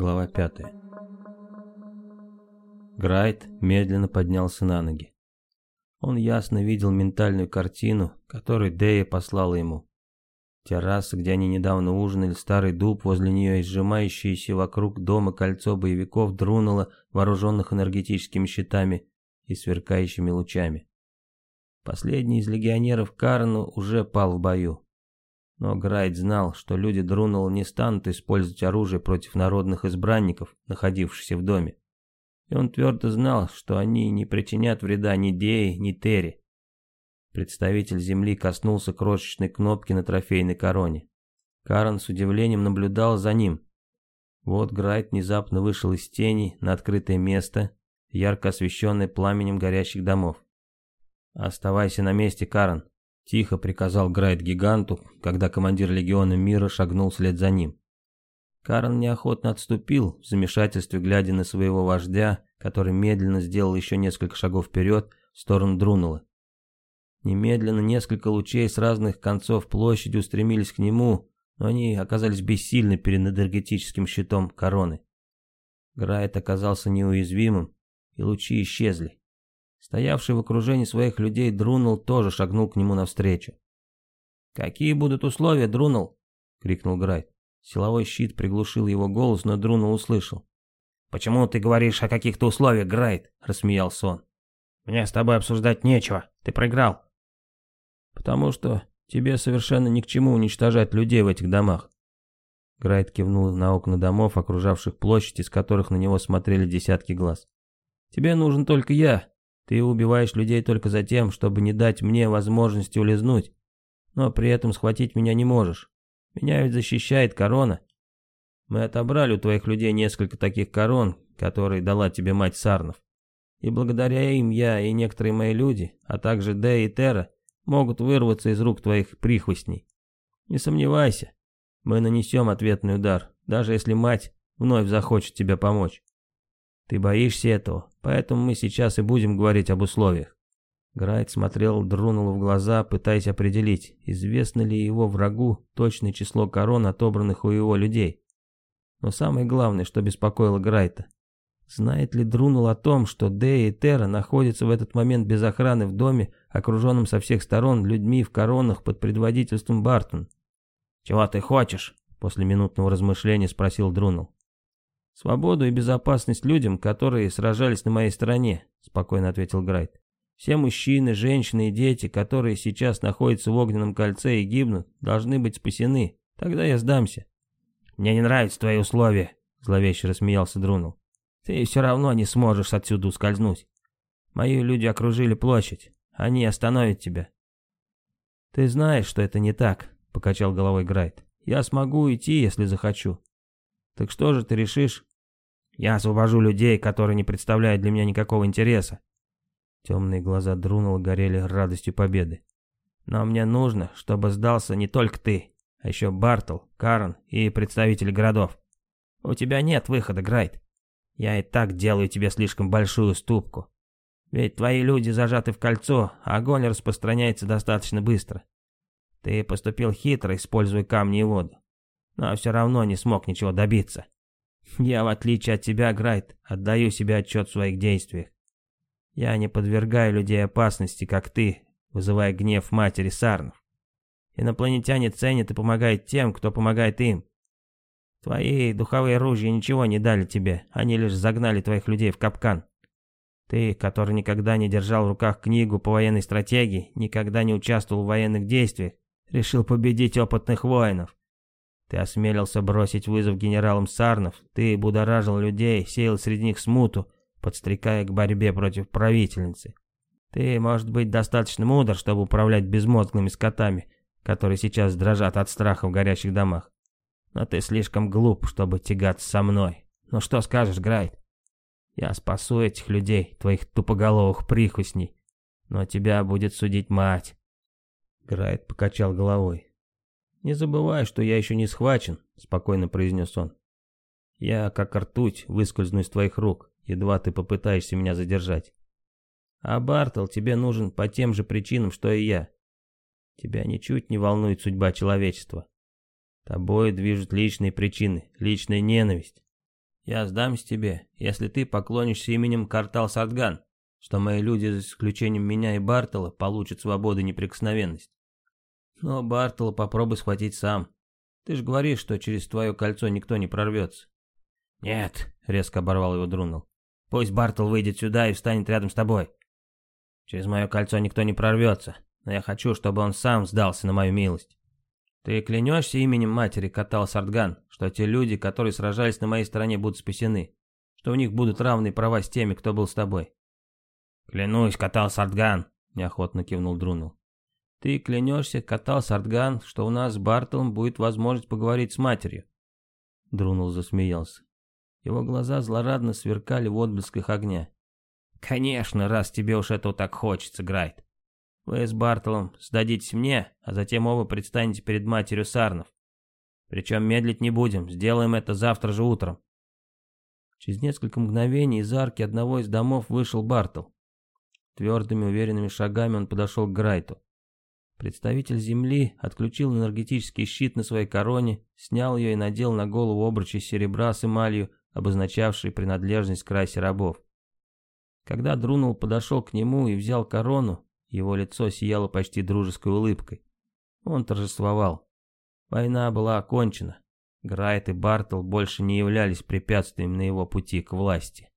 Глава 5 Грайт медленно поднялся на ноги. Он ясно видел ментальную картину, которую Дея послала ему. Терраса, где они недавно ужинали, старый дуб возле нее и сжимающееся вокруг дома кольцо боевиков друнуло вооруженных энергетическими щитами и сверкающими лучами. Последний из легионеров Карну уже пал в бою. Но Грайт знал, что люди Друнула не станут использовать оружие против народных избранников, находившихся в доме. И он твердо знал, что они не причинят вреда ни Дее, ни Терри. Представитель Земли коснулся крошечной кнопки на трофейной короне. Карен с удивлением наблюдал за ним. Вот Грайт внезапно вышел из тени на открытое место, ярко освещенное пламенем горящих домов. «Оставайся на месте, Карен», Тихо приказал Грайт гиганту, когда командир легиона мира шагнул вслед за ним. Карен неохотно отступил, в замешательстве глядя на своего вождя, который медленно сделал еще несколько шагов вперед в сторону Друнула. Немедленно несколько лучей с разных концов площади устремились к нему, но они оказались бессильны перед энергетическим щитом короны. Грайт оказался неуязвимым, и лучи исчезли. Стоявший в окружении своих людей Друнул тоже шагнул к нему навстречу. «Какие будут условия, Друнул?» — крикнул Грайт. Силовой щит приглушил его голос, но Друнул услышал. «Почему ты говоришь о каких-то условиях, Грайт?» — рассмеялся он. «Мне с тобой обсуждать нечего. Ты проиграл». «Потому что тебе совершенно ни к чему уничтожать людей в этих домах». Грайт кивнул на окна домов, окружавших площадь, из которых на него смотрели десятки глаз. «Тебе нужен только я, ты убиваешь людей только за тем, чтобы не дать мне возможности улизнуть, но при этом схватить меня не можешь. Меня ведь защищает корона. Мы отобрали у твоих людей несколько таких корон, которые дала тебе мать Сарнов. И благодаря им я и некоторые мои люди, а также Дэ и Тера, могут вырваться из рук твоих прихвостней. Не сомневайся, мы нанесем ответный удар, даже если мать вновь захочет тебе помочь. Ты боишься этого, поэтому мы сейчас и будем говорить об условиях. Грайт смотрел Друнулу в глаза, пытаясь определить, известно ли его врагу точное число корон, отобранных у его людей. Но самое главное, что беспокоило Грайта, знает ли Друнул о том, что Дея и Тера находятся в этот момент без охраны в доме, окруженном со всех сторон людьми в коронах под предводительством Бартон? «Чего ты хочешь?» — после минутного размышления спросил Друнул. «Свободу и безопасность людям, которые сражались на моей стороне», — спокойно ответил Грайт. «Все мужчины, женщины и дети, которые сейчас находятся в огненном кольце и гибнут, должны быть спасены. Тогда я сдамся». «Мне не нравятся твои условия», — зловеще рассмеялся Друнул. «Ты все равно не сможешь отсюда ускользнуть. Мои люди окружили площадь. Они остановят тебя». «Ты знаешь, что это не так», — покачал головой Грайт. «Я смогу уйти, если захочу». «Так что же ты решишь?» Я освобожу людей, которые не представляют для меня никакого интереса. Темные глаза Друнула горели радостью победы. Но мне нужно, чтобы сдался не только ты, а еще Бартл, Карн и представители городов. У тебя нет выхода, Грайт. Я и так делаю тебе слишком большую ступку. Ведь твои люди зажаты в кольцо, а огонь распространяется достаточно быстро. Ты поступил хитро, используя камни и воду. Но все равно не смог ничего добиться. Я, в отличие от тебя, Грайт, отдаю себе отчет в своих действиях. Я не подвергаю людей опасности, как ты, вызывая гнев матери Сарнов. Инопланетяне ценят и помогают тем, кто помогает им. Твои духовые ружья ничего не дали тебе, они лишь загнали твоих людей в капкан. Ты, который никогда не держал в руках книгу по военной стратегии, никогда не участвовал в военных действиях, решил победить опытных воинов. Ты осмелился бросить вызов генералам Сарнов, ты будоражил людей, сеял среди них смуту, подстрекая к борьбе против правительницы. Ты, может быть, достаточно мудр, чтобы управлять безмозглыми скотами, которые сейчас дрожат от страха в горящих домах. Но ты слишком глуп, чтобы тягаться со мной. Ну что скажешь, Грайт? Я спасу этих людей, твоих тупоголовых прихвостней, но тебя будет судить мать. Грайт покачал головой. «Не забывай, что я еще не схвачен», — спокойно произнес он. «Я, как ртуть, выскользну из твоих рук, едва ты попытаешься меня задержать. А Бартл тебе нужен по тем же причинам, что и я. Тебя ничуть не волнует судьба человечества. Тобой движут личные причины, личная ненависть. Я сдамся тебе, если ты поклонишься именем Картал Сартган, что мои люди, за исключением меня и Бартола, получат свободу и неприкосновенность. Но Бартола попробуй схватить сам. Ты же говоришь, что через твое кольцо никто не прорвется. Нет, резко оборвал его Друнул. Пусть Бартол выйдет сюда и встанет рядом с тобой. Через мое кольцо никто не прорвется, но я хочу, чтобы он сам сдался на мою милость. Ты клянешься именем матери Катал Сартган, что те люди, которые сражались на моей стороне, будут спасены, что у них будут равные права с теми, кто был с тобой. Клянусь, Катал Сартган, неохотно кивнул Друнул. Ты клянешься, Катал Сартган, что у нас с Бартолом будет возможность поговорить с матерью. Друнул засмеялся. Его глаза злорадно сверкали в отблесках огня. «Конечно, раз тебе уж этого так хочется, Грайт. Вы с Бартолом сдадитесь мне, а затем оба предстанете перед матерью Сарнов. Причем медлить не будем, сделаем это завтра же утром». Через несколько мгновений из арки одного из домов вышел Бартол. Твердыми уверенными шагами он подошел к Грайту. Представитель Земли отключил энергетический щит на своей короне, снял ее и надел на голову обруч из серебра с эмалью, обозначавший принадлежность к расе рабов. Когда Друнул подошел к нему и взял корону, его лицо сияло почти дружеской улыбкой. Он торжествовал. Война была окончена. Грайт и Бартл больше не являлись препятствием на его пути к власти.